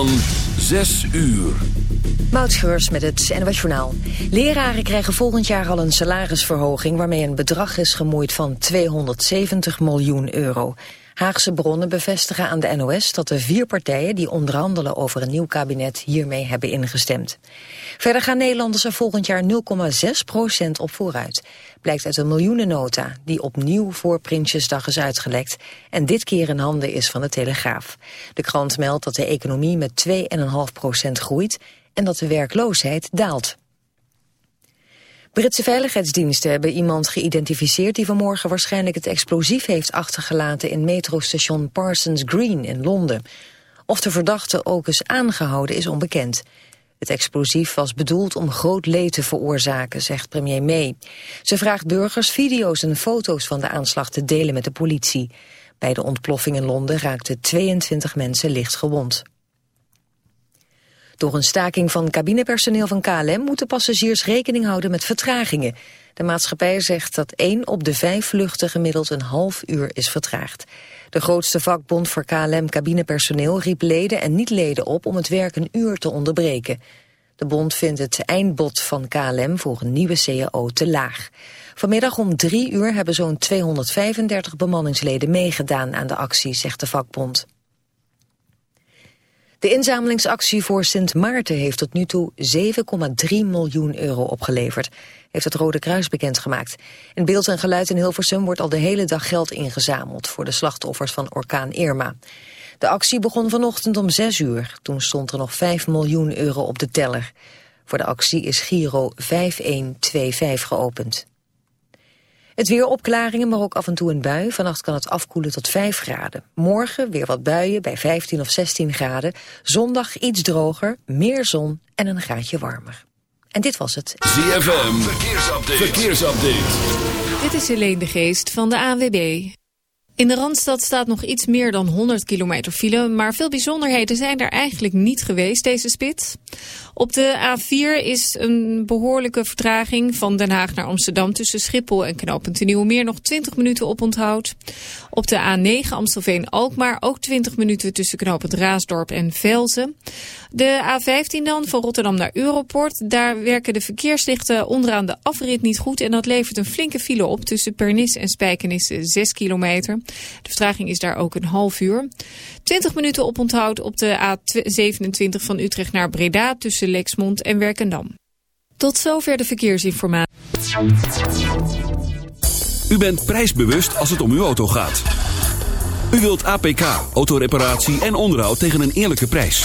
Van 6 uur. Moutscheurs met het NWS Journaal. Leraren krijgen volgend jaar al een salarisverhoging... waarmee een bedrag is gemoeid van 270 miljoen euro. Haagse bronnen bevestigen aan de NOS dat de vier partijen... die onderhandelen over een nieuw kabinet hiermee hebben ingestemd. Verder gaan Nederlanders er volgend jaar 0,6 procent op vooruit. Blijkt uit een miljoenennota die opnieuw voor Prinsjesdag is uitgelekt... en dit keer in handen is van de Telegraaf. De krant meldt dat de economie met 2,5 procent groeit... en dat de werkloosheid daalt. Britse veiligheidsdiensten hebben iemand geïdentificeerd... die vanmorgen waarschijnlijk het explosief heeft achtergelaten... in metrostation Parsons Green in Londen. Of de verdachte ook is aangehouden is onbekend. Het explosief was bedoeld om groot leed te veroorzaken, zegt premier May. Ze vraagt burgers video's en foto's van de aanslag te delen met de politie. Bij de ontploffing in Londen raakten 22 mensen licht gewond. Door een staking van cabinepersoneel van KLM moeten passagiers rekening houden met vertragingen. De maatschappij zegt dat één op de vijf vluchten gemiddeld een half uur is vertraagd. De grootste vakbond voor KLM-cabinepersoneel riep leden en niet-leden op om het werk een uur te onderbreken. De bond vindt het eindbod van KLM voor een nieuwe CAO te laag. Vanmiddag om drie uur hebben zo'n 235 bemanningsleden meegedaan aan de actie, zegt de vakbond. De inzamelingsactie voor Sint Maarten heeft tot nu toe 7,3 miljoen euro opgeleverd, heeft het Rode Kruis bekendgemaakt. In beeld en geluid in Hilversum wordt al de hele dag geld ingezameld voor de slachtoffers van orkaan Irma. De actie begon vanochtend om 6 uur, toen stond er nog 5 miljoen euro op de teller. Voor de actie is Giro 5125 geopend. Het weer opklaringen, maar ook af en toe een bui. Vannacht kan het afkoelen tot 5 graden. Morgen weer wat buien bij 15 of 16 graden. Zondag iets droger, meer zon en een graadje warmer. En dit was het. ZFM, verkeersupdate. verkeersupdate. Dit is Helene de Geest van de ANWB. In de Randstad staat nog iets meer dan 100 kilometer file, maar veel bijzonderheden zijn er eigenlijk niet geweest deze spits. Op de A4 is een behoorlijke vertraging van Den Haag naar Amsterdam tussen Schiphol en Knooppunt Nieuwemeer nog 20 minuten op onthoud. Op de A9 Amstelveen-Alkmaar ook 20 minuten tussen Knooppunt Raasdorp en Velzen. De A15 dan van Rotterdam naar Europort. Daar werken de verkeerslichten onderaan de afrit niet goed en dat levert een flinke file op tussen Pernis en Spijkenis 6 kilometer. De vertraging is daar ook een half uur. 20 minuten op onthoud op de A27 van Utrecht naar Breda tussen Lexmond en Werkendam. Tot zover de verkeersinformatie. U bent prijsbewust als het om uw auto gaat. U wilt APK, autoreparatie en onderhoud tegen een eerlijke prijs.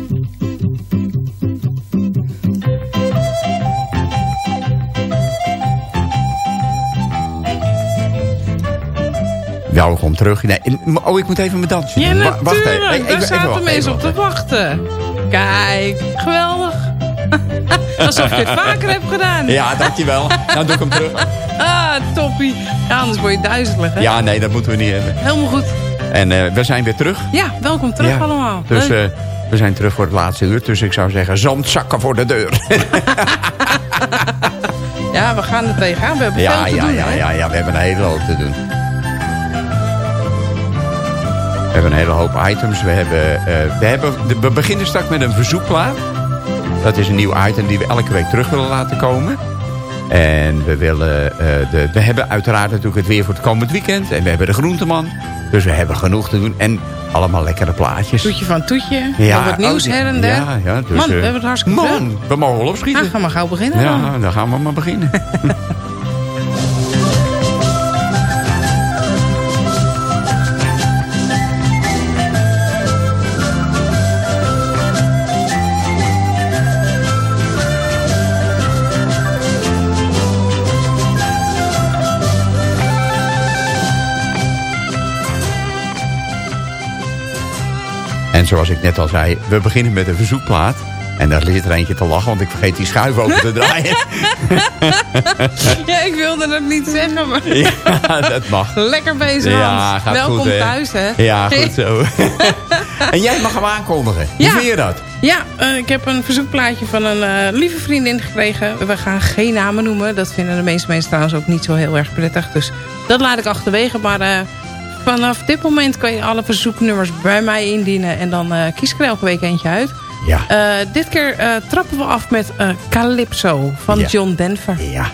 Welkom terug. Nee, oh, ik moet even mijn dansje Ja, doen. Wacht even. Even- Daar even zaten mensen op te wachten. Kijk, geweldig. Alsof je het vaker hebt gedaan. Ja, dankjewel. Dan doe ik hem terug. Ah, toppie. Ja, anders word je duizelig, hè? Ja, nee, dat moeten we niet hebben. Helemaal goed. En eh, we zijn weer terug. Ja, welkom terug Ja. allemaal. Dus eh, We zijn terug voor het laatste uur. Dus ik zou zeggen, zandzakken voor de deur. Ja, we gaan er tegenaan. We hebben ja, veel te ja, doen, ja, hè? ja, ja, we hebben een hele hoop te doen. We hebben een hele hoop items. We, hebben, eh, we, hebben, we beginnen straks met een verzoekplaat. Dat is een nieuw item die we elke week terug willen laten komen. En we, willen, eh, de, we hebben uiteraard natuurlijk het weer voor het komend weekend. En we hebben de groenteman. Dus we hebben genoeg te doen. En allemaal lekkere plaatjes. Toetje van toetje. Ja, wat nieuws oh, her en der. Ja, ja, dus, Man, we eh, hebben het hartstikke Man, we mogen wel opschieten. Nou, ga maar gauw beginnen dan. ja, dan gaan we maar beginnen. zoals ik net al zei, we beginnen met een verzoekplaat. En daar zit er eentje te lachen, want ik vergeet die schuif open te draaien. Ja, ik wilde het niet zeggen, maar ja, dat mag. lekker bezig, Ja, gaat Welkom goed, hè? thuis, hè? Ja, goed zo. en jij mag hem aankondigen. Hoe Ja. vind je dat? Ja, eh, ik heb een verzoekplaatje van een eh, lieve vriendin gekregen. We gaan geen namen noemen. Dat vinden de meeste mensen trouwens ook niet zo heel erg prettig. Dus dat laat ik achterwege. Maar eh, vanaf dit moment kan je alle verzoeknummers bij mij indienen. En dan eh, kies ik er elke week eentje uit. Ja. Eh, dit keer eh, trappen we af met Calypso van Ja. John Denver. Ja.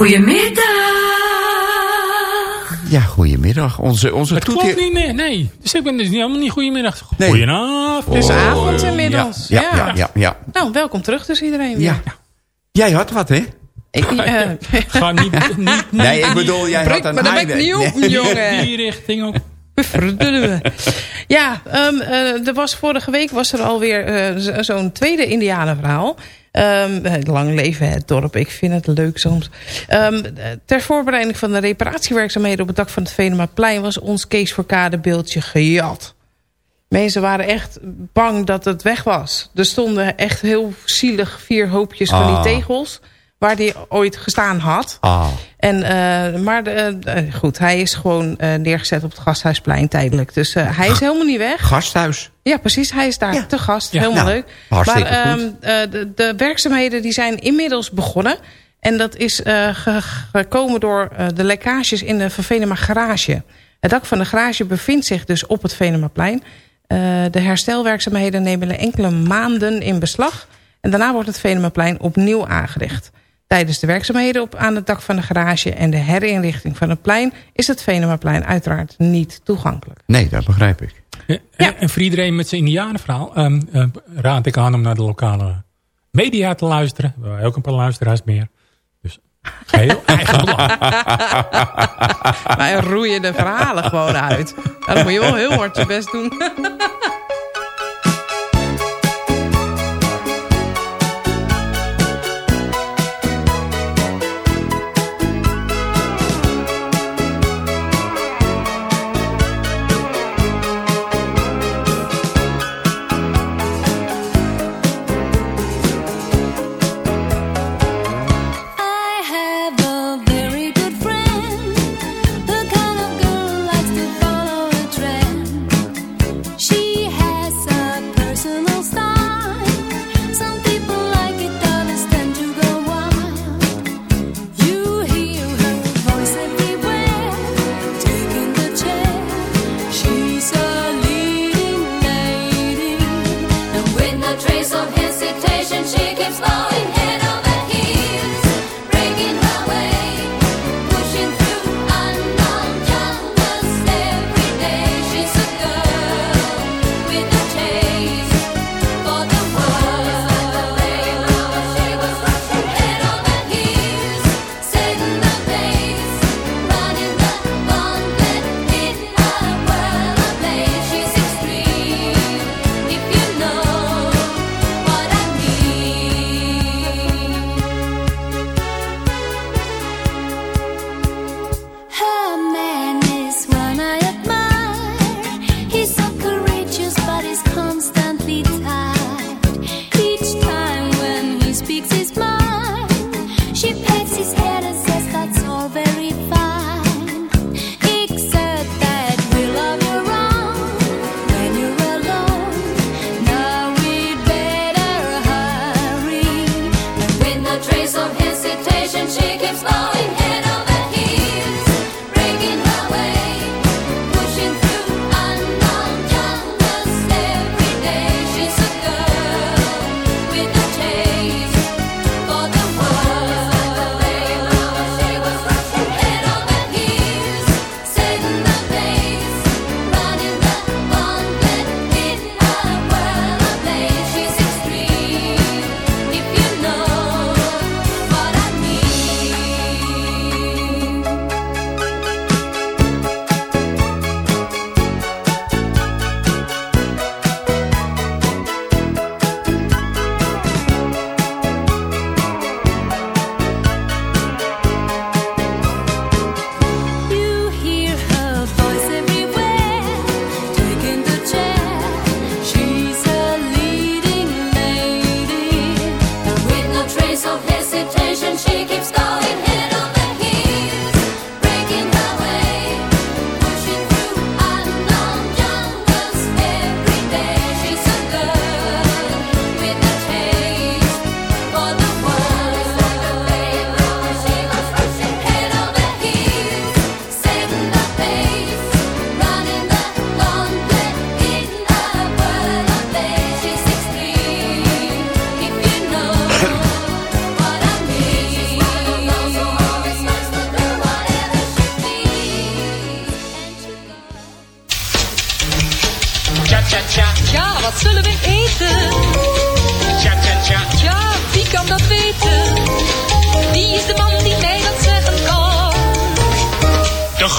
Goedemiddag. Ja, goedemiddag. Onze, onze Het klopt niet meer, nee. Dus ik ben dus niet, helemaal niet goedemiddag. Nee. Goedenavond. Het is Oh, avond inmiddels. Ja, ja, ja. ja, ja. Nou, welkom terug dus iedereen weer. Ja. Jij had wat, hè? Ik, eh, Ga niet, niet, niet Nee, ik bedoel, jij Breek had een de bek niet op, Nee. jongen. die richting ook. Verdomme. Ja, ehm, eh, er was vorige week was er alweer eh, zo- zo'n tweede indianenverhaal. Ehm, eh, lang leven het dorp, ik vind het leuk soms. Ehm, eh, ter voorbereiding van de reparatiewerkzaamheden op het dak van het Venemaplein... was ons Kees Verkade beeldje gejat. Mensen waren echt bang dat het weg was. Er stonden echt heel zielig vier hoopjes van Ah. die tegels... waar die ooit gestaan had. Ah, En, eh, maar de, eh, goed, hij is gewoon eh, neergezet op het Gasthuisplein tijdelijk. Dus eh, hij is helemaal niet weg. gasthuis. Ja, precies. Hij is daar Ja. te gast. Ja. helemaal Nou, leuk. hartstikke maar goed. ehm, eh, de, de werkzaamheden die zijn inmiddels begonnen. En dat is eh, ge- gekomen door eh, de lekkages in de Van Venema garage. Het dak van de garage bevindt zich dus op het Venemaplein. Eh de herstelwerkzaamheden nemen enkele maanden in beslag. En daarna wordt het Venemaplein opnieuw aangericht. Tijdens de werkzaamheden op, aan het dak van de garage en de herinrichting van het plein... is het Venemaplein uiteraard niet toegankelijk. Nee, dat begrijp ik. Ja, En, en voor iedereen met zijn indianenverhaal ehm, eh, raad ik aan om naar de lokale media te luisteren. We hebben ook een paar luisteraars meer. Dus geheel eigen belang. Wij roeien de verhalen gewoon uit. Nou, dan moet je wel heel hard je best doen.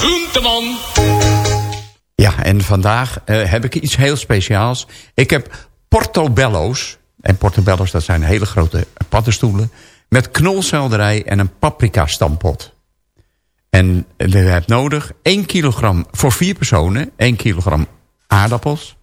Groenteman. Ja, en vandaag eh, heb ik iets heel speciaals. Ik heb portobello's. En portobello's, dat zijn hele grote paddenstoelen. Met knolselderij en een paprika stampot. En we hebben nodig 1 kilogram voor vier personen. 1 kilogram aardappels.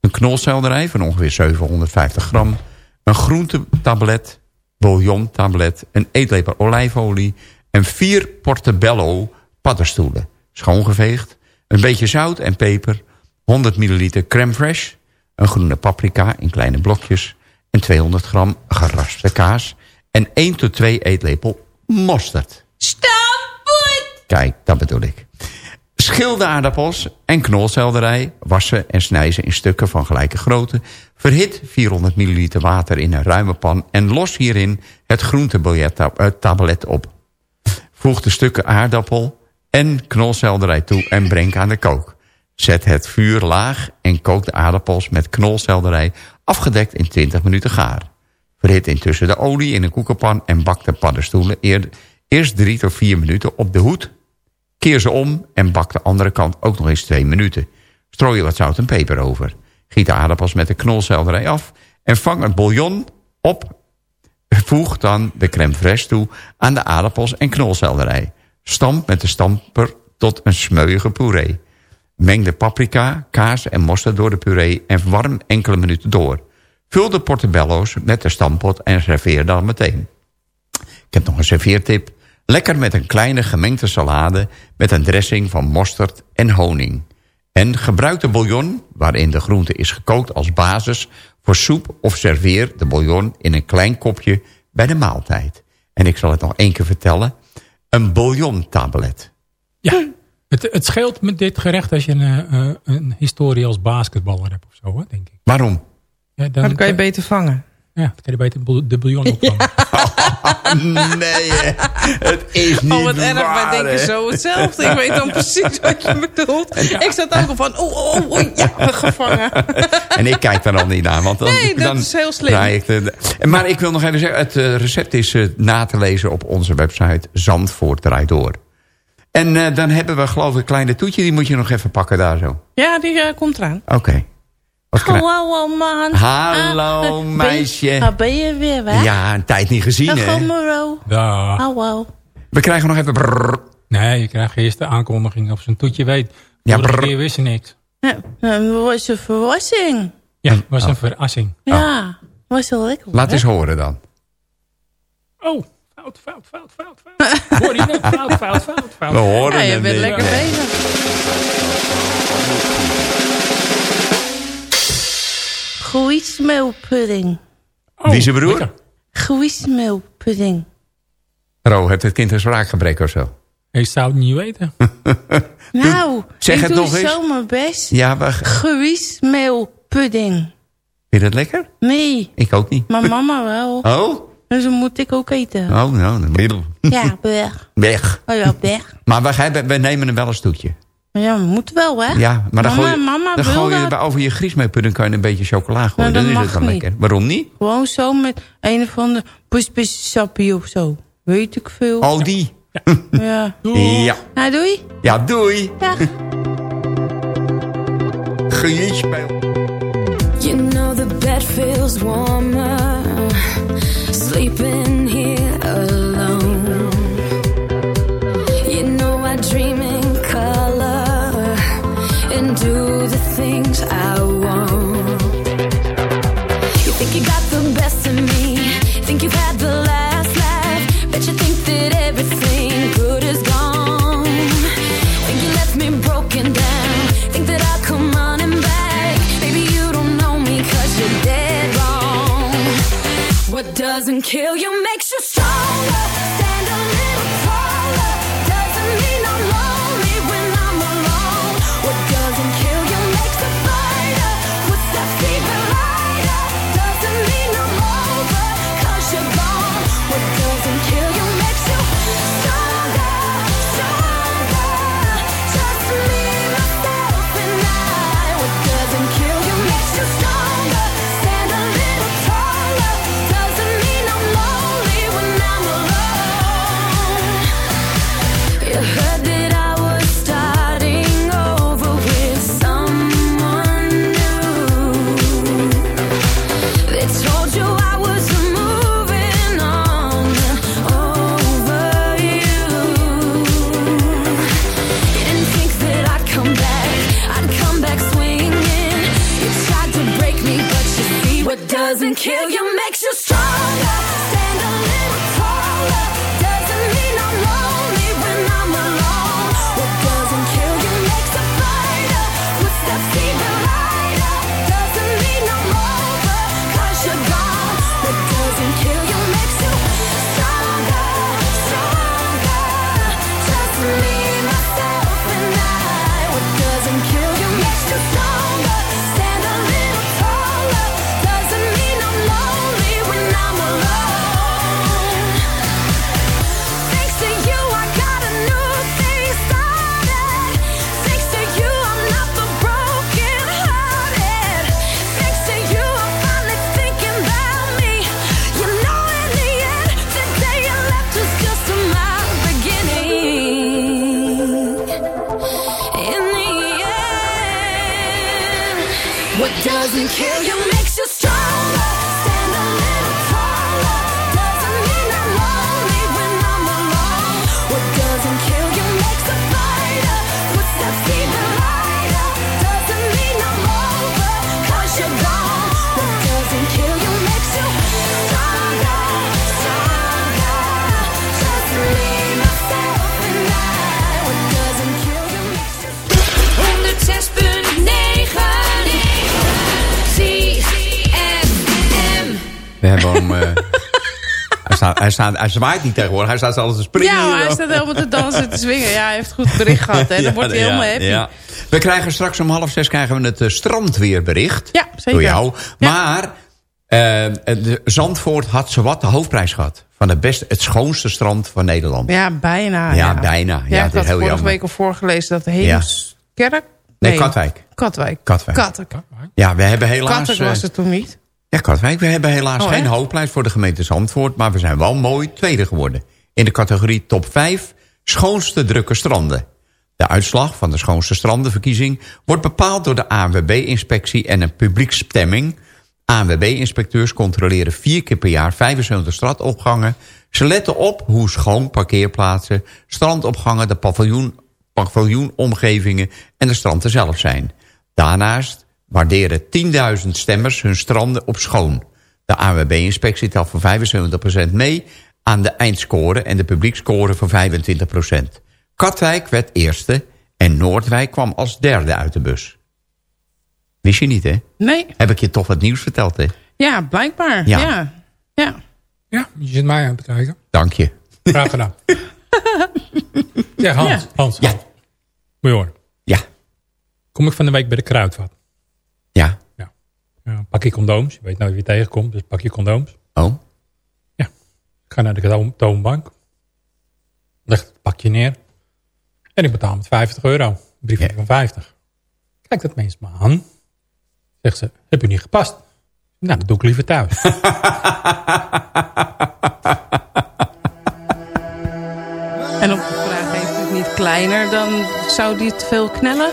Een knolselderij van ongeveer 750 gram. Een groentetablet. Bouillontablet. Een eetlepel olijfolie. En vier portobello paddenstoelen. Schoongeveegd. Een beetje zout en peper. 100 milliliter crème fraîche. Een groene paprika in kleine blokjes. En 200 gram geraspte kaas. En 1 tot 2 eetlepel mosterd. Stampot! Kijk, dat bedoel ik. Schil de aardappels en knolselderij. Wassen en snij ze in stukken van gelijke grootte. Verhit 400 milliliter water in een ruime pan. En los hierin het groentetablet op. Voeg de stukken aardappel en knolselderij toe en breng aan de kook. Zet het vuur laag en kook de aardappels met knolselderij afgedekt in 20 minuten gaar. Verhit intussen de olie in een koekenpan en bak de paddenstoelen eer- eerst 3 tot 4 minuten op de hoed. Keer ze om en bak de andere kant ook nog eens 2 minuten. Strooi wat zout en peper over. Giet de aardappels met de knolselderij af en vang het bouillon op. Voeg dan de crème fraîche toe aan de aardappels en knolselderij. Stamp met de stamper tot een smeuïge puree. Meng de paprika, kaas en mosterd door de puree en warm enkele minuten door. Vul de portobello's met de stampot en serveer dan meteen. Ik heb nog een serveertip. Lekker met een kleine gemengde salade met een dressing van mosterd en honing. En gebruik de bouillon, waarin de groente is gekookt als basis... voor soep of serveer de bouillon in een klein kopje bij de maaltijd. En ik zal het nog één keer vertellen. Een bouillontablet. Ja, het, het scheelt met dit gerecht als je een, eh, een historie als basketballer hebt of zo, hè, denk ik. Waarom? Ja, dan kan je beter vangen. Ja, dan kan je beter bou- de bouillon opvangen. nee, hè. het is niet Oh, wat erg, waar, wij denken zo hetzelfde. Ik weet dan precies wat je bedoelt. Ik zat ook al van, oh, oh, oh, ja, gevangen. En ik kijk daar al niet naar. Want dan, Nee, dat dan is heel slim. ik de, maar ik wil nog even zeggen, het eh, recept is eh, na te lezen op onze website Zandvoort Draait Door. En eh, dan hebben we geloof ik een kleine toetje, die moet je nog even pakken daar zo. Ja, die komt eraan. Oké. Hallo, man. Hallo, Ah, ben je- meisje. ah, ben je weer weg? Ja, een tijd niet gezien Dag, hè. Dag. Hallo. We krijgen nog even... brrr. Nee, je krijgt eerst de aankondiging of zijn toetje weet. Ja, Vorige brrr. keer wist ze niks. Ja, dat was een verrassing. Ja, het was een verrassing. Ja, was wel lekker. Laat hè? eens horen dan. Oh, fout, fout, fout, fout, fout. Hoor je net? Fout, fout, fout, fout. We horen Ja, je bent niet. lekker bezig. Groeismeelpudding. Oh, Wie is je broer? lekker. Groeismeelpudding. Ro, heeft het kind een spraakgebrek of zo? Ik zou het niet weten. Nou, zeg ik het doe nog eens. zo mijn best. Ja, maar vind je dat lekker? Nee, Ik ook niet. maar mama wel. Oh? Dus dan moet ik ook eten. Oh, nou, dan middel. Ja, weg. Weg. Oh ja, weg. Maar we, gaan- we nemen hem wel een stoetje. Ja, moet wel, hè? Ja, maar dan Mama, gooi je, mama dan wil gooi je dat. er over je griesmeelpudding kan je een beetje chocola gooien. Nou, dan dat is het niet. lekker. Waarom niet? Gewoon zo met een of andere poespissappie of zo. Weet ik veel. Oh, die. Ja. Ja. Nou, doei. Ja, doei. Dag. Griesmeel. You know the bed feels warmer kill you hij, zwaait niet tegenwoordig. Hij staat altijd te springen. Ja, hij staat helemaal te dansen te swingen. Ja, hij heeft goed bericht gehad. Hè. Dan Ja, wordt hij ja, helemaal happy. ja. We krijgen straks om half zes krijgen we het eh, strandweerbericht. Ja, zeker. Door jou. Maar eh, de Zandvoort had zowat de hoofdprijs gehad. Van het, beste, het schoonste strand van Nederland. Ja, bijna. Ja, bijna. Ja, ik had heel vorige jammer. week al voorgelezen dat Heemskerk... Nee, Katwijk. Katwijk. Katwijk. Katwijk. Ja, we hebben helaas... Katwijk eh, was het toen niet. Ja, Katwijk. We hebben helaas Oh, geen hoofdprijs voor de gemeente Zandvoort. Maar we zijn wel mooi tweede geworden. In de categorie top 5 schoonste drukke stranden. De uitslag van de schoonste strandenverkiezing wordt bepaald door de ANWB-inspectie en een publiekstemming. ANWB-inspecteurs controleren vier keer per jaar 75 strandopgangen. Ze letten op hoe schoon parkeerplaatsen, strandopgangen, de paviljoen, paviljoenomgevingen en de stranden zelf zijn. Daarnaast waarderen 10.000 stemmers hun stranden op schoon. De ANWB-inspectie telt voor 75% mee aan de eindscore en de publiekscore voor 25%. Katwijk werd eerste en Noordwijk kwam als derde uit de bus. Wist je niet, hè? Nee. Heb ik je toch wat nieuws verteld, hè? Ja, blijkbaar. Ja. Ja. ja. Ja, je zit mij aan te kijken. Dank je. Graag gedaan. ja, Hans. Ja. Hans. Ja. Hans. Moet je horen. Ja. Kom ik van de week bij de kruidvat. Ja. Ja, pak je condooms. Je weet nooit wie je tegenkomt, dus pak je condooms. Oh. Ik ga naar de toon- toonbank. Leg het pakje neer. En ik betaal met 50 euro. Een briefje van 50. Kijk dat mens me aan. Zegt ze, heb je niet gepast? Nou, dat doe ik liever thuis. En op de vraag heeft u het niet kleiner, dan zou die te veel knellen?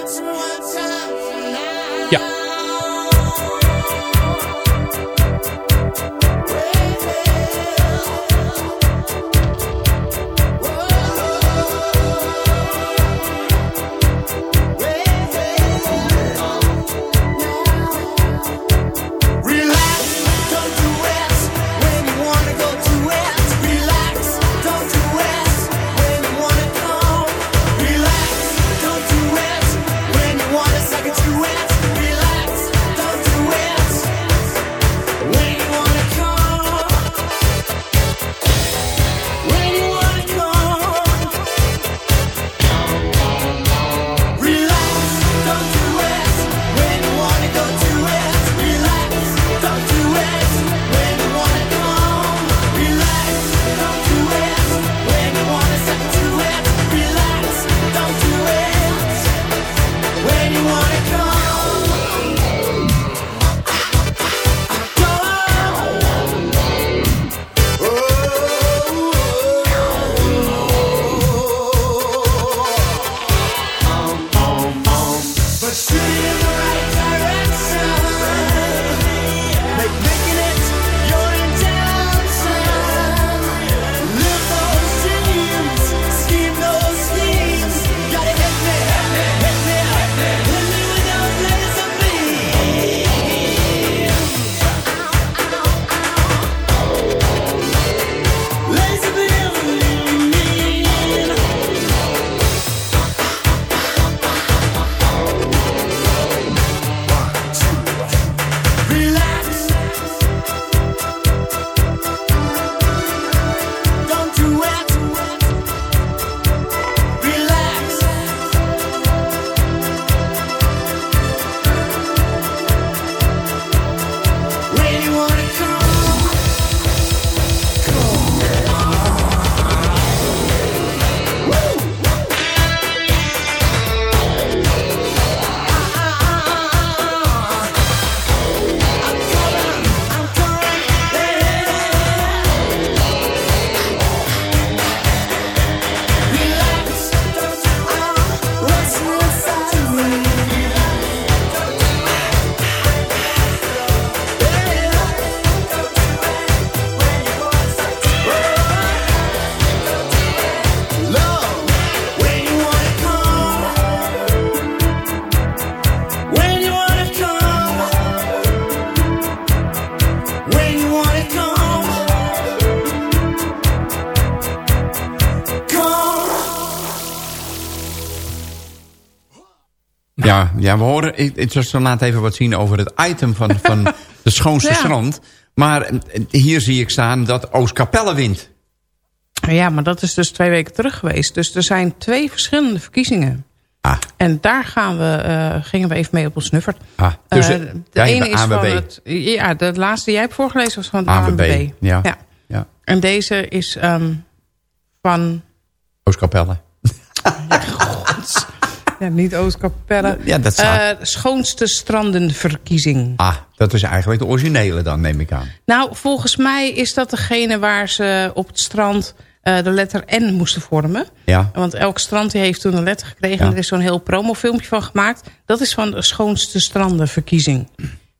Ja, we horen, ik, ik zal zo laat even wat zien over het item van, van de schoonste Ja. strand. Maar eh, hier zie ik staan dat Oostkapelle wint. Ja, maar dat is dus twee weken terug geweest. Dus er zijn twee verschillende verkiezingen. Ah. En daar gaan we, eh, gingen we even mee op ons snuffert. Ah, dus Eh, eh, de ene is van het... Ja, de laatste die jij hebt voorgelezen was van het ANWB. ja. ja. Ja. En deze is ehm, van... Oostkapelle. Ja, niet Oostkapelle. Ja, dat staat. Eh, schoonste strandenverkiezing. Ah, dat is eigenlijk de originele dan, neem ik aan. Nou, volgens mij is dat degene waar ze op het strand eh, de letter N moesten vormen. Ja. Want elk strand die heeft toen een letter gekregen. Ja. En er is zo'n heel promofilmpje van gemaakt. Dat is van de schoonste strandenverkiezing.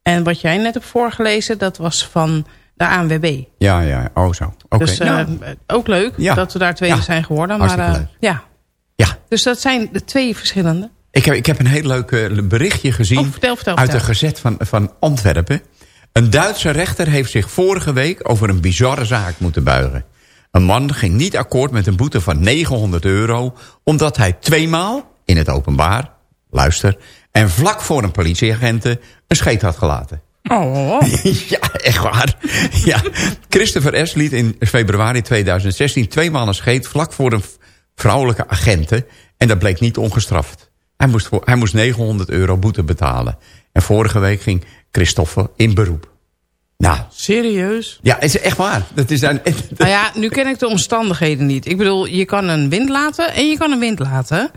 En wat jij net hebt voorgelezen, dat was van de ANWB. Ja, ja, oh zo. Oké. Dus eh, ook leuk Ja. dat we daar tweede Ja. zijn geworden. Maar ja. Ja. Dus dat zijn de twee verschillende. ik, heb, ik heb een heel leuk eh, berichtje gezien Oh, vertel, vertel, uit de gezet van, van Antwerpen. Een Duitse rechter heeft zich vorige week over een bizarre zaak moeten buigen. Een man ging niet akkoord met een boete van 900 euro... omdat hij tweemaal in het openbaar, luister... en vlak voor een politieagenten een scheet had gelaten. Oh, ja, echt waar. Ja. Christopher S. liet in februari 2016 tweemaal een scheet... vlak voor een vrouwelijke agenten... en dat bleek niet ongestraft. Hij moest, voor, hij moest 900 euro boete betalen. En vorige week ging Christopher in beroep. Nou, serieus? ja, is echt waar. Dat is dan, Nou ja, nu ken ik de omstandigheden niet. Ik bedoel, je kan een wind laten en je kan een wind laten.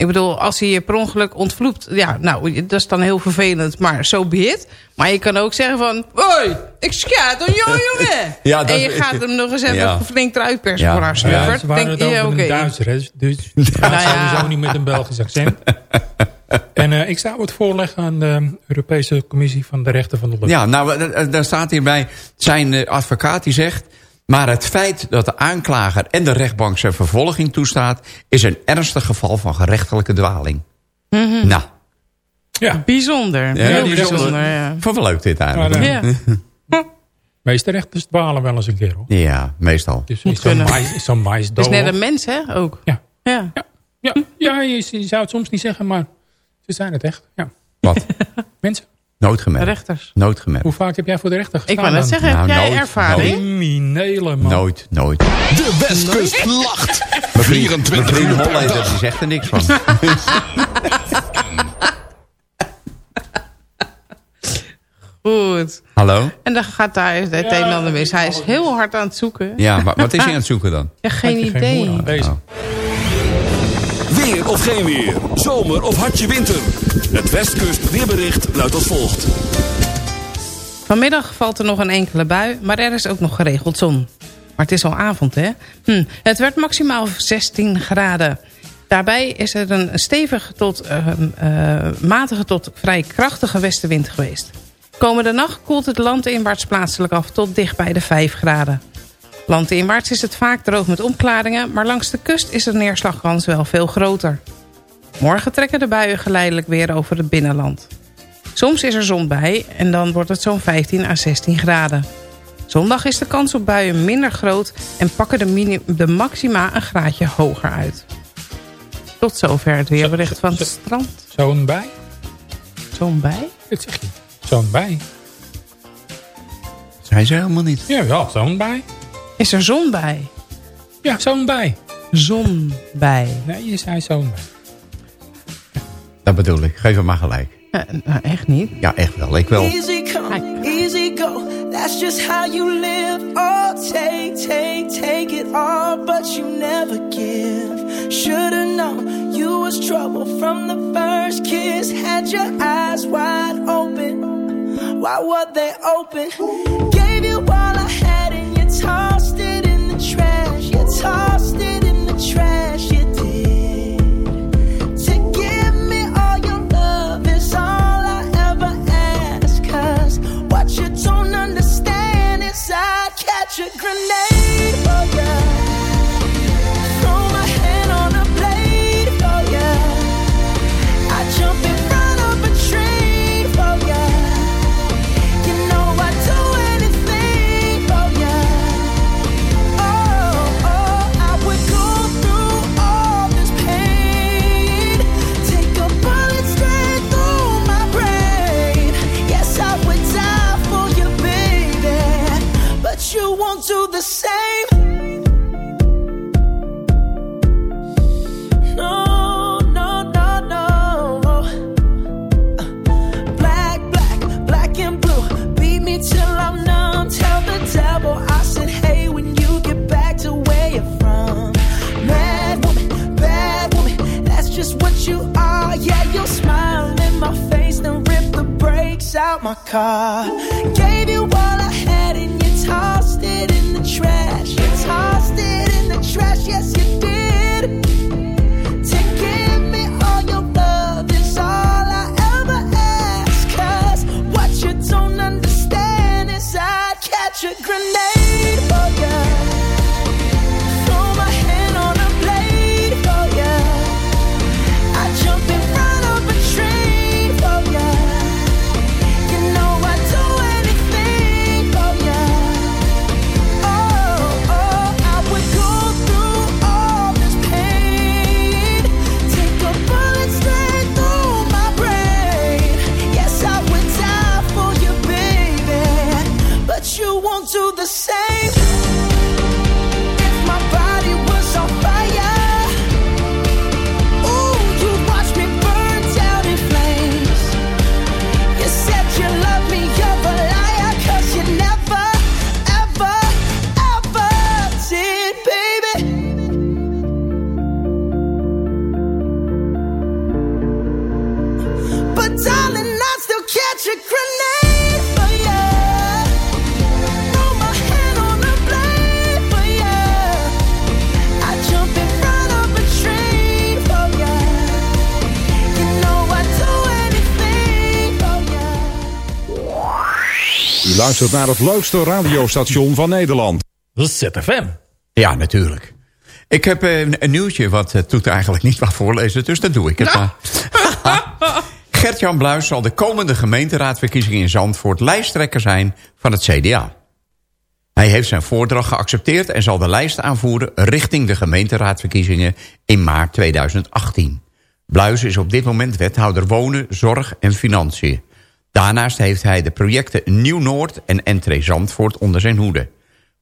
Ik bedoel, als hij je per ongeluk ontvloept... Ja, nou, dat is dan heel vervelend, maar zo so be it. Maar je kan ook zeggen van... Hoi, ik schaat aan jou, jongen! Ja, dat- en je gaat hem nog eens even Ja. flink eruit persen Ja. voor haar Ja, snuffert. ze waren Denk het over een Duitser, hè, dus- Nou ja. sowieso niet met een Belgisch accent. en eh, ik zou het voorleggen aan de Europese Commissie van de Rechten van de Lucht. Ja, nou, eh, eh, daar staat hierbij zijn advocaat die zegt... maar het feit dat de aanklager en de rechtbank zijn vervolging toestaat... is een ernstig geval van gerechtelijke dwaling. Nou, Ja, Bijzonder, Ja, heel bijzonder, bijzonder. ja. vond wel leuk dit eigenlijk. Ja, Ja. meeste rechters dwalen wel eens een keer hoor. Ja, meestal. Dus Moet is zo'n mais, mais Het is net een mens, hè, ook. Ja. Ja. Ja, ja, ja je, je zou het soms niet zeggen, maar ze zijn het echt. Ja. Wat? Mensen, Noodgemerkt. Rechters. Noodgemerkt. hoe vaak heb jij voor de rechter gestaan? Ik wou net zeggen, heb Nou, jij nooit, ervaring? Criminele man. Nooit, nooit. De Westkust lacht. Mijn vriend, 24 mijn vriend Hollander, die zegt er niks van. Goed. Hallo? En dan gaat daar het een en ander mis. Hij is heel hard aan het zoeken. Ja, maar wat is hij aan het zoeken dan? Ja, geen je geen Of geen weer. Zomer of hartje winter. Het Westkust weerbericht luidt als volgt. Vanmiddag valt er nog een enkele bui, maar er is ook nog geregeld zon. Maar het is al avond, hè? Hm, het werd maximaal 16 graden. Daarbij is er een stevige tot ehm, eh, matige tot vrij krachtige westenwind geweest. Komende nacht koelt het landinwaarts plaatselijk af tot dicht bij de 5 graden. Landinwaarts is het vaak droog met opklaringen, maar langs de kust is de neerslagkans wel veel groter. Morgen trekken de buien geleidelijk weer over het binnenland. Soms is er zon bij en dan wordt het zo'n 15 à 16 graden. Zondag is de kans op buien minder groot en pakken de maxima een graadje hoger uit. Tot zover het weerbericht van het strand. Zo'n bij? Zo'n bij? Dat zeg je. Zo'n bij. Zijn ze helemaal niet. Ja, ja, zo'n bij. Is er zon bij? Ja, zo'n bij. Zon bij. Nee, je zei zo'n bij. Dat bedoel ik. Geef hem maar gelijk. Eh, nou, echt niet. Ja, echt wel. Ik wel. Easy come, easy go. That's just how you live. Oh, take, take, take it all, but you never give. Should've known you was trouble from the first kiss. Had your eyes wide open. Why were they open? Gave you all I had your grenade. Luistert naar het leukste radiostation van Nederland. Dat is ZFM. Ja, natuurlijk. Ik heb eh, een, een nieuwtje wat Toet eigenlijk niet mag voorlezen, dus dat doe ik het maar. Gert-Jan Bluis zal de komende gemeenteraadverkiezingen in Zandvoort lijsttrekker zijn van het CDA. Hij heeft zijn voordracht geaccepteerd en zal de lijst aanvoeren richting de gemeenteraadverkiezingen in maart 2018. Bluis is op dit moment wethouder wonen, zorg en financiën. Daarnaast heeft hij de projecten Nieuw-Noord en Entree Zandvoort onder zijn hoede.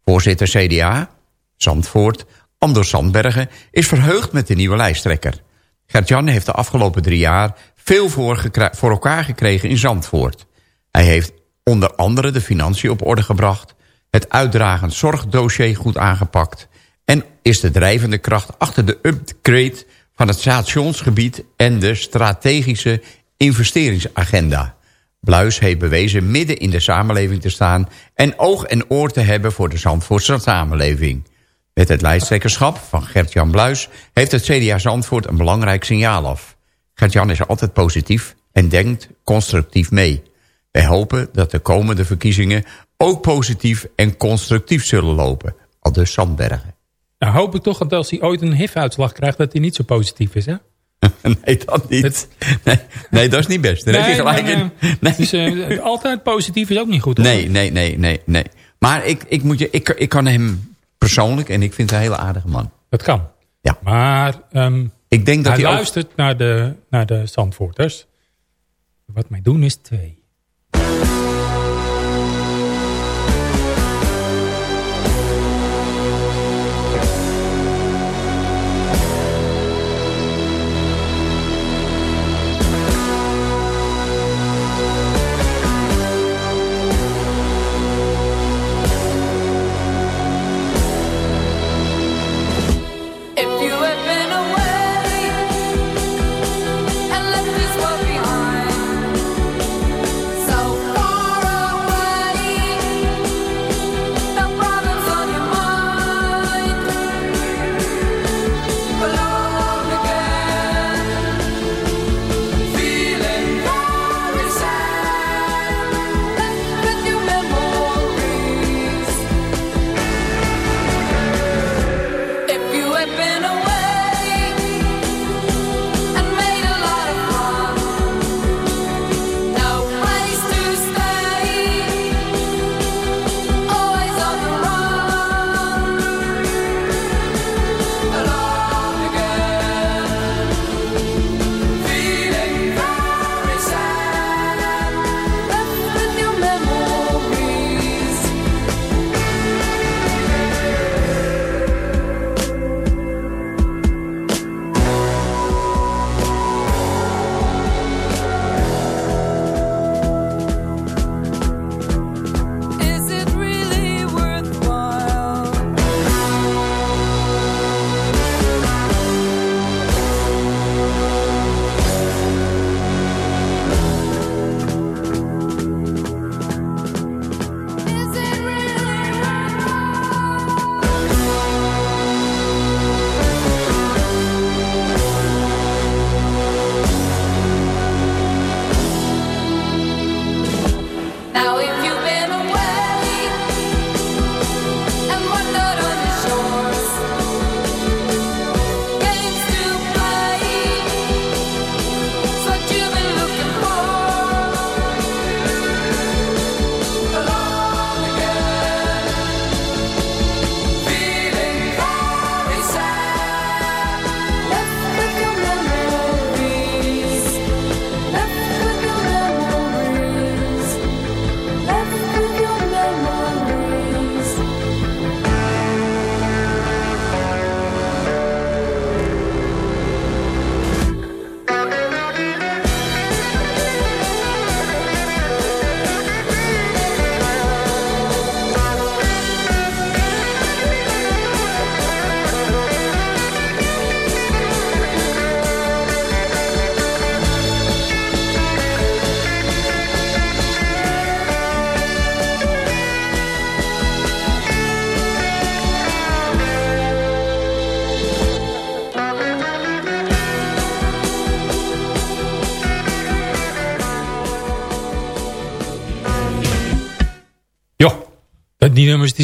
Voorzitter CDA, Zandvoort, Anders Zandbergen, is verheugd met de nieuwe lijsttrekker. Gert-Jan heeft de afgelopen drie jaar veel voor, voor elkaar gekregen in Zandvoort. Hij heeft onder andere de financiën op orde gebracht... het uitdragend zorgdossier goed aangepakt... en is de drijvende kracht achter de upgrade van het stationsgebied... en de strategische investeringsagenda. Bluis heeft bewezen midden in de samenleving te staan... en oog en oor te hebben voor de Zandvoortse samenleving. Met het lijsttrekkerschap van Gert-Jan Bluis... heeft het CDA Zandvoort een belangrijk signaal af. Gert-Jan is altijd positief en denkt constructief mee. Wij hopen dat de komende verkiezingen ook positief en constructief zullen lopen. Al dus Zandbergen. Nou hoop ik toch dat als hij ooit een HIV-uitslag krijgt... dat hij niet zo positief is, hè? nee, dat niet. Nee, nee, dat is niet best. Daar heb je gelijk maar, in. eh, Nee. Dus, altijd positief is ook niet goed. hoor. Nee, nee, nee, nee, nee. Maar ik, ik, moet je, ik, ik kan hem persoonlijk en ik vind een hele aardige man. Dat kan. Ja. Maar ehm, Ik denk dat hij hij ook- luistert naar, de, naar de Zandvoorters. Wat mij doen is twee.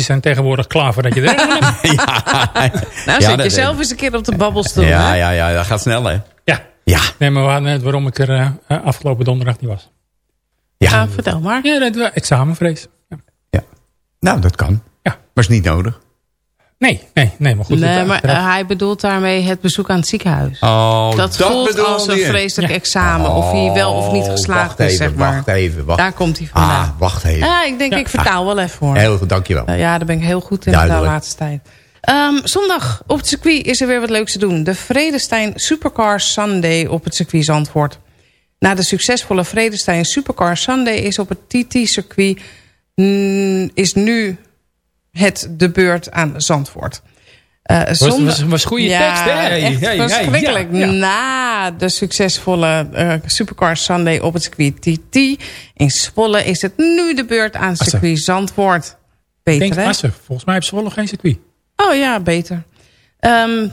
Zijn tegenwoordig klaar voordat je er Nou, Ja, zet dat- jezelf eens een keer op de babbelstoel. Ja, hè? ja, ja, dat gaat snel, hè? Ja. Ja. Nee, maar we hadden net waarom ik er eh, afgelopen donderdag niet was. Ja, vertel maar. Ja, dat examenvrees. Nou, dat kan. Ja. Maar is niet nodig. Nee, nee, nee, maar goed. nee, het- maar eh, hij bedoelt daarmee het bezoek aan het ziekenhuis. Oh, dat, voelt bedoelde als een vreselijk examen. Of hij wel of niet Oh, geslaagd wacht is, even, zeg maar. Wacht even, wacht. Daar komt hij vandaan. Ah, wacht even. Ja, ik denk, ik vertaal wel even voor. Heel goed, dankjewel. Uh, ja, daar ben ik heel goed in de laatste tijd. Ehm, zondag op het circuit is er weer wat leuks te doen. De Vredestein Supercar Sunday op het circuit Zandvoort. Na de succesvolle Vredestein Supercar Sunday is op het TT-circuit... mm, is nu het de beurt aan Zandvoort. Eh, Was- zondag- was- was goede ja, tekst, hè? Hey, echt hey, hey, verschrikkelijk. ja, ja. Na de succesvolle eh, Supercar Sunday op het circuit TT in Zwolle... is het nu de beurt aan Assen. circuit Zandvoort. Ik Beter, denk? Assen. Volgens mij heeft Zwolle geen circuit. Oh ja, beter. Ehm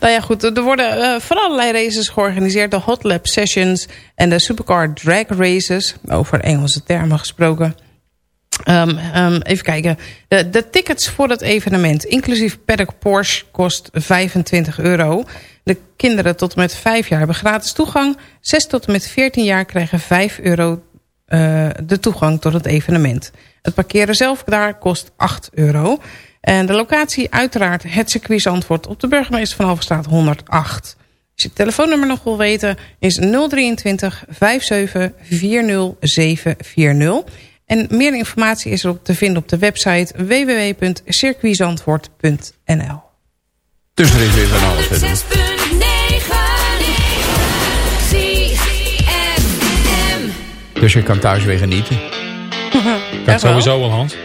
nou ja, goed. Er worden eh, van allerlei races georganiseerd. De Hot Lap Sessions en de Supercar Drag Races. Over Engelse termen gesproken. Ehm, ehm, even kijken. De, de tickets voor het evenement, inclusief paddock Porsche, kost 25 euro. De kinderen tot en met 5 jaar hebben gratis toegang. 6 tot en met 14 jaar krijgen 5 euro eh, de toegang tot het evenement. Het parkeren zelf daar kost 8 euro. En de locatie uiteraard het circuitantwoord op de burgemeester van Halverstraat 108. Als je het telefoonnummer nog wil weten is 023 57 40740. En meer informatie is erop te vinden op de website www.circuitzandvoort.nl. Dus er is weer van alles te doen. 106.9 Dus je kan thuis weer genieten. Dat sowieso wel, Hans.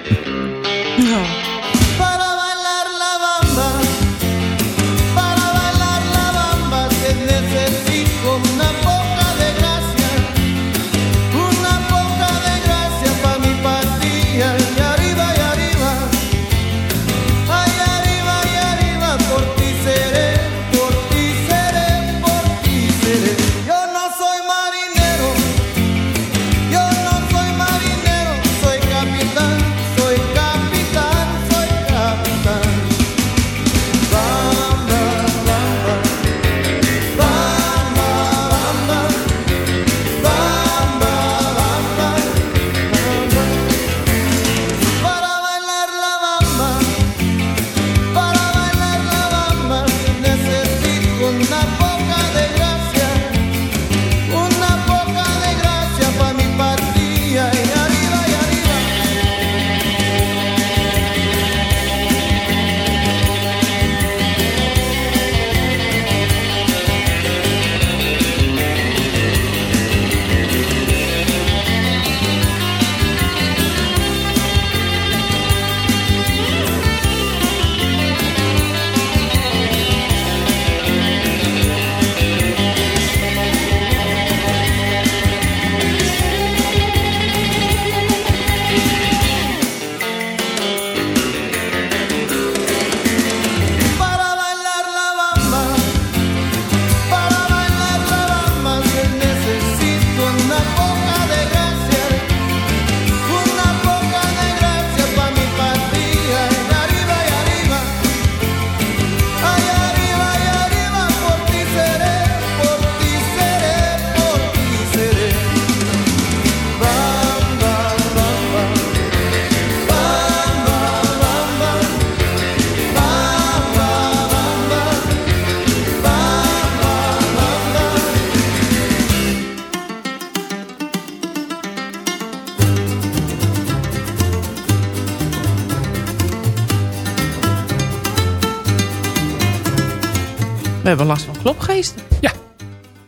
Hebben last van klopgeesten. Ja.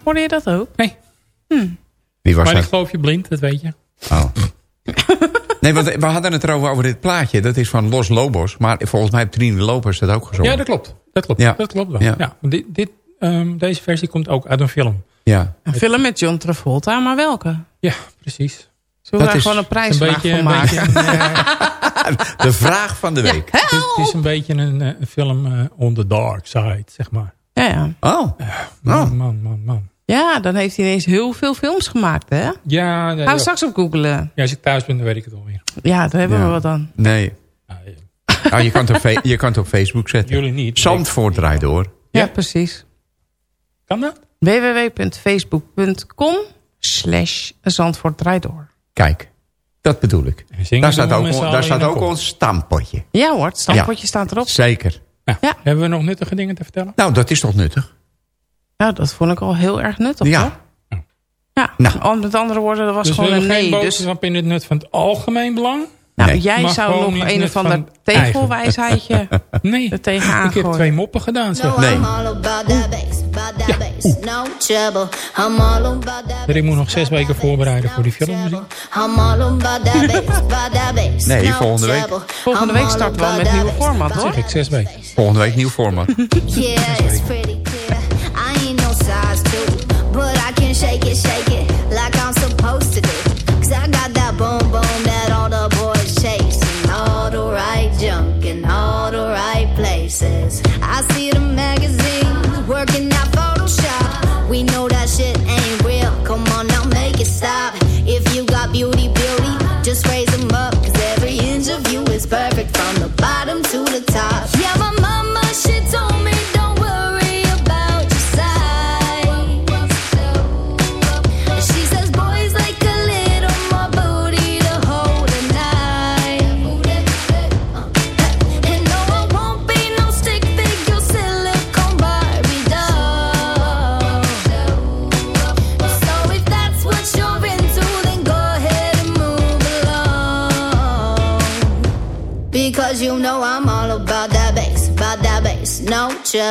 Hoorde je dat ook? Nee. Wie was maar ik geloof je blind, dat weet je. Oh. Nee, want we hadden het erover over dit plaatje. Dat is van Los Lobos. Maar volgens mij heeft Trine Lopers dat ook gezongen. Ja, dat klopt. Dat klopt, Ja. dat klopt wel. Ja. Dit, dit, ehm, deze versie komt ook uit een film. Ja. Een film met John Travolta, maar welke? Ja, precies. Zullen we daar gewoon een prijsvraag van een maken? beetje De vraag van de week. Het, het is een beetje een, eh, een film eh, on the dark side, zeg maar. Ja, ja. Oh. Man, Oh. man, man, man. Ja, dan heeft hij ineens heel veel films gemaakt, hè? Ja, nee, Gaan we straks op googlen. ja, als ik thuis ben, dan weet ik het alweer. Ja, daar hebben Ja. we wat aan. Nee. Nou, je, kan het op je kan het op Facebook zetten. Jullie niet. Zandvoort draait door. Ja, precies. Kan dat? www.facebook.com slash Zandvoort draait door. Kijk, dat bedoel ik. Daar staat ook, daar staat ook ons stampotje. Ja hoor, het stampotje staat erop. Zeker. Ja. Hebben we nog nuttige dingen te vertellen? Nou, dat is toch nuttig? Ja, dat vond ik al heel erg nuttig. Ja. hoor. Ja, al met andere woorden, dat was dus gewoon een hebben geen nee. Dus, boodschap in het nut van het algemeen belang? Nou, jij Maar zou nog een of ander tegelwijsheidje Nee, er tegenaan ik heb twee moppen gedaan. Zeg. Nee. About that Ik moet nog zes weken voorbereiden voor die filmmuziek. Nee, volgende week. Volgende week starten we al met nieuwe format, hoor. zeg ik, zes weken. Volgende week nieuw format. Yeah, it's pretty clear. I ain't no size two, but I can shake it, shake it like I'm supposed to do.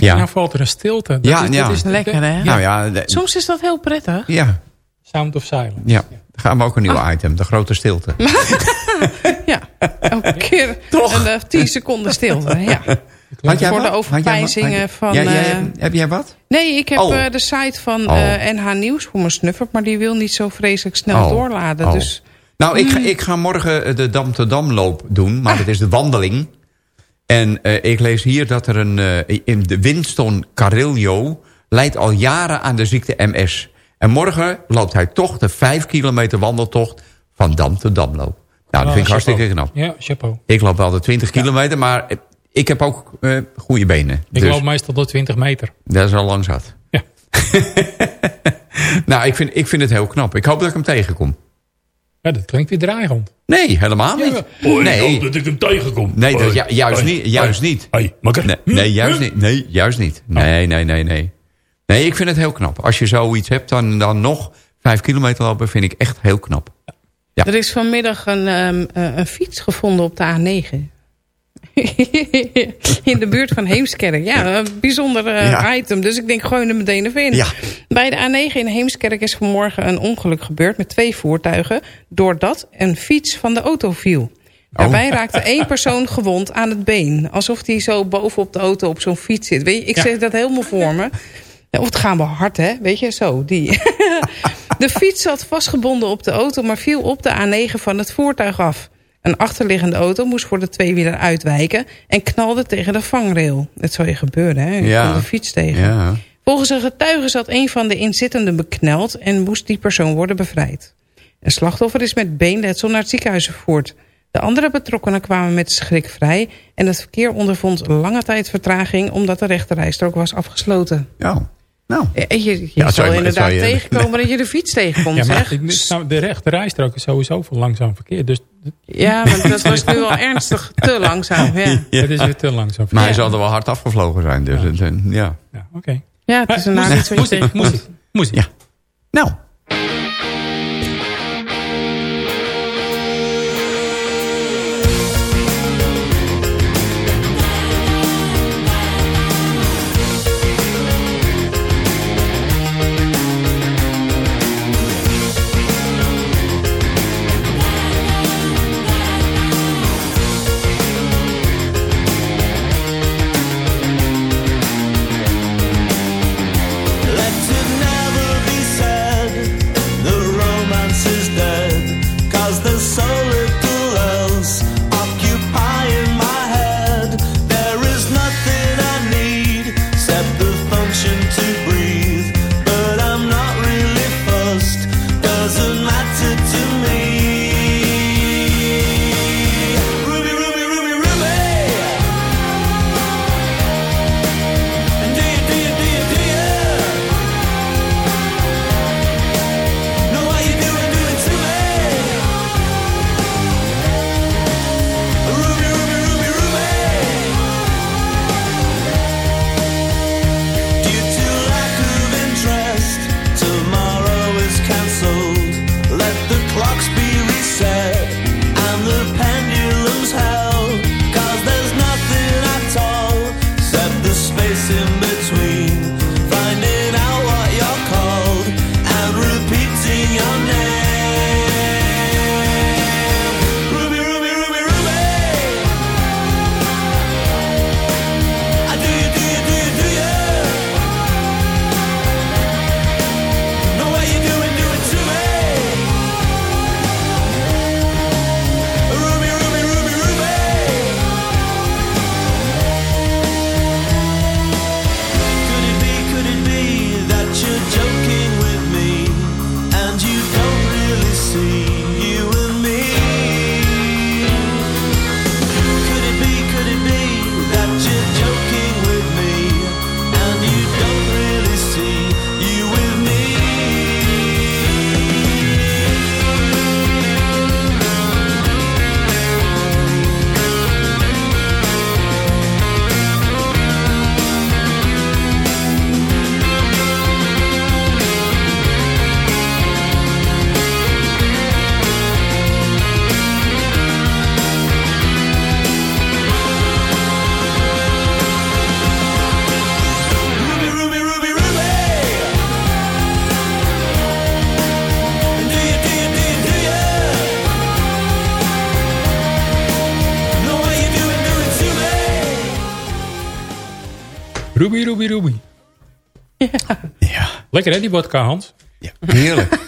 Kijk, Ja. nou valt er een stilte. Dat Ja, is, ja. Dat is Lekker, hè? Nou ja, de- Soms is dat heel prettig. ja, Sound of Silence. ja. Dan gaan we ook een nieuw Ah. item. De grote stilte. Ja, elke keer een eh, 10 seconden stilte. Ja. Had jij Voor wat? de jij- van... Jij- eh, heb jij wat? Nee, ik heb Oh. eh, de site van Oh. eh, NH Nieuws voor mijn snuffert, maar die wil niet zo vreselijk snel Oh. doorladen. Oh. Dus Nou, ik ga, Mm. ik ga morgen eh, de Dam te Damloop doen, maar dat is de wandeling. En eh, ik lees hier dat er een... eh, in de Winston Carillo leidt al jaren aan de ziekte MS. En morgen loopt hij toch de 5 kilometer wandeltocht van Dam te Damloop. Nou, dat Ah, vind ik hartstikke knap. Ja, chapeau. Ik loop wel de 20 kilometer, maar eh, ik heb ook goede benen. Ik Dus loop meestal tot 20 meter. dat is al lang zat. Ja. nou, ik vind, ik vind het heel knap. Ik hoop dat ik hem tegenkom. Ja, dat klinkt weer dreigend. Nee, helemaal niet. Oh, nee. dat ik hem tegenkom. Nee, dat, ja, juist niet. Juist niet. Makker. Nee, nee, juist niet. Nee, juist niet. Nee, nee, nee, nee. Nee, ik vind het heel knap. Als je zoiets hebt, dan, dan nog vijf kilometer lopen, vind ik echt heel knap. Ja. er is vanmiddag een, ehm, eh, een fiets gevonden op de A9. In de buurt van Heemskerk. Ja, een bijzonder eh, Ja. item. Dus ik denk, gooi hem meteen even in. Ja. Bij de A9 in Heemskerk is vanmorgen een ongeluk gebeurd met twee voertuigen. Doordat een fiets van de auto viel. Daarbij raakte één persoon gewond aan het been. Alsof hij zo bovenop de auto op zo'n fiets zit. Weet je, ik Ja. zeg dat helemaal voor me. Of het gaan we hard, hè? Weet je, zo, die. de fiets zat vastgebonden op de auto... maar viel op de A9 van het voertuig af. Een achterliggende auto moest voor de tweewieler uitwijken... en knalde tegen de vangrail. Dat zou je gebeuren, hè? Je Ja. de fiets tegen. Ja. Volgens een getuige zat een van de inzittenden bekneld... en moest die persoon worden bevrijd. Een slachtoffer is met beenletsel naar het ziekenhuis vervoerd. De andere betrokkenen kwamen met schrik vrij... en het verkeer ondervond lange tijd vertraging... omdat de rechterrijstrook was afgesloten. Ja. Nou. Je, je, Ja, zal zou je- inderdaad je- tegenkomen dat je de fiets tegenkomt, Ja, maar zeg. ik- nou, de rechte rijstrook is sowieso voor langzaam verkeer. Dus Ja, maar dat was nu al ernstig te langzaam. Ja, het is weer te langzaam Maar hij zal er wel hard afgevlogen zijn. Dus ja. Ja, oké. ja het is een Moest- naam moest ik, moest ik, moest ik. Ja. Nou. Ruby, Ruby, Ruby. Ja. Lekker hè, die vodka, Hans? ja. Heerlijk.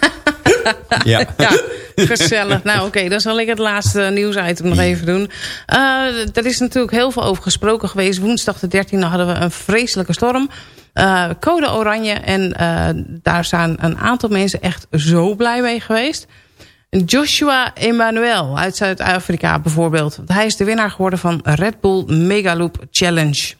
ja. Ja, gezellig. Nou oké, dan zal ik het laatste nieuwsitem nog even doen. Eh, er is natuurlijk heel veel over gesproken geweest. Woensdag de 13e hadden we een vreselijke storm. Eh, code oranje. En eh, daar zijn een aantal mensen echt zo blij mee geweest. Joshua Emmanuel uit Zuid-Afrika bijvoorbeeld. Hij is de winnaar geworden van Red Bull Megaloop Challenge.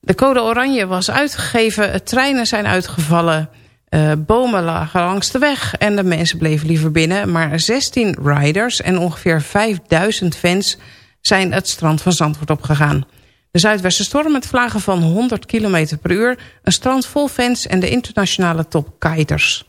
De code oranje was uitgegeven. Treinen zijn uitgevallen. eh, bomen lagen langs de weg. En de mensen bleven liever binnen. Maar 16 riders en ongeveer 5000 fans zijn het strand van Zandvoort opgegaan. De zuidwestenstorm met vlagen van 100 km per uur. Een strand vol fans en de internationale top kiters.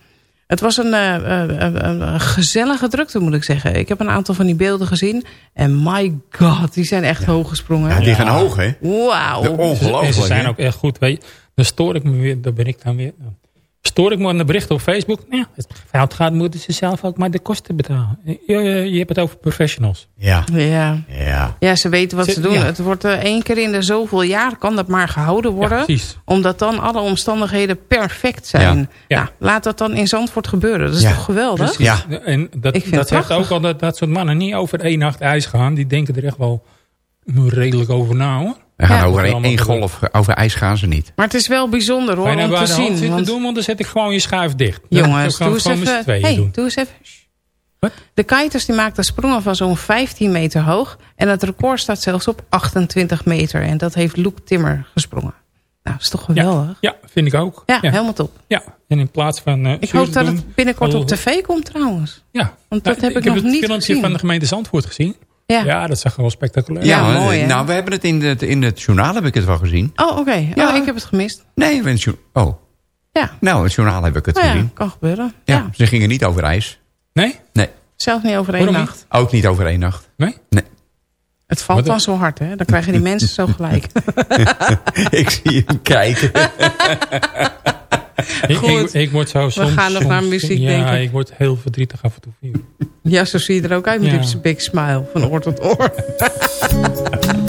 Het was een, eh, eh, eh, een gezellige drukte, moet ik zeggen. Ik heb een aantal van die beelden gezien. En my god, die zijn echt hoog gesprongen. Ja, die gaan hoog, hè? Wauw. Ongelooflijk. En ze zijn hè? ook echt goed. Weet je, dan stoor ik me weer, dan ben ik dan weer... Stoor ik me aan de berichten op Facebook? Ja, als het fout gaat, moeten ze zelf ook maar de kosten betalen. Je, je hebt het over professionals. Ja. Ja. Ja. Ja, ze weten wat Ze- ze doen. ja. Het wordt eh, één keer in de zoveel jaar kan dat maar gehouden worden. Ja, precies. omdat dan alle omstandigheden perfect zijn. Ja. Ja. Nou, laat dat dan in Zandvoort gebeuren. Dat is Ja. toch geweldig? Ja. En dat, Ik vind dat zegt ook al dat dat soort mannen niet over één nacht ijs gaan. Die denken er echt wel redelijk over na hoor. We gaan Ja. over één, golf, over ijs gaan ze niet. Maar het is wel bijzonder hoor, nou om te zien. zitten Want, doen, want dan zet ik gewoon je schuif dicht. Dan jongens, doe eens gewoon met z'n even... tweeën Hey, doen. doe eens even... Wat? De kiters die maakten sprongen van zo'n 15 meter hoog. En het record staat zelfs op 28 meter. En dat heeft Luke Timmer gesprongen. Nou, dat is toch geweldig? Ja, vind ik ook. Ja, helemaal top. Ja, en in plaats van... eh, Ik hoop dat doen, het binnenkort op tv komt trouwens. Ja. Want dat Nou, heb ik, heb nog het niet filmpje gezien. van de gemeente Zandvoort gezien. Ja. Ja, dat zag er wel spectaculair Ja, uit. mooi, hè? Nou, we hebben het in het, in het journaal heb ik het wel gezien. Oh, oké. Ja. Oh, ik heb het gemist. Nee, in het, oh. Ja. Nou, het journaal heb ik het Oh ja, gezien. kan gebeuren. Ja. Ja. Ze gingen niet over ijs. Nee? Nee. Zelfs niet over één Waarom nacht. Ook niet over één nacht. Nee? Nee. Het valt een- zo hard, hè? Dan krijgen die mensen zo gelijk. ik zie hem kijken. Ik, Goed. ik, ik word zo We soms... gaan nog soms- naar muziek, ja, ik. ik word heel verdrietig af en toe. ja, zo zie je er ook uit met Ja. die big smile. Van oor tot oor.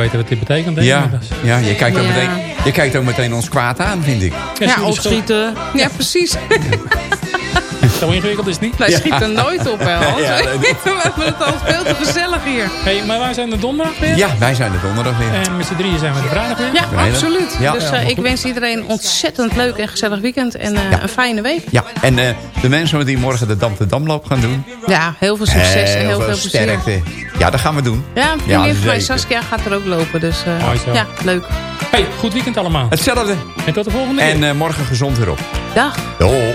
weten wat dit betekent, hè? Ja, ja je, kijkt ook Ja. meteen, je kijkt ook meteen ons kwaad aan, vind ik. Ja, opschieten. Ja, precies. Zo ingewikkeld is het niet. Wij schieten nooit op, hè. Hans. Ja, dat- We hebben het al veel te gezellig hier. Hey, maar wij zijn er donderdag weer. Ja, wij zijn er donderdag weer. En met z'n drieën zijn we de vrijdag weer. Ja, Vrijdag. absoluut. Ja. Dus eh, ik wens iedereen een ontzettend leuk en gezellig weekend. En eh, Ja. een fijne week. Ja, en eh, de mensen die morgen de Dam te Damloop gaan doen. Ja, heel veel succes en heel veel plezier. sterkte. Ja, dat gaan we doen. Ja, een vriendin van mij. Saskia, gaat er ook lopen. Dus eh, ja, leuk. Hey, goed weekend allemaal. Hetzelfde. En tot de volgende keer. En eh, morgen gezond weer op. Dag. Doei.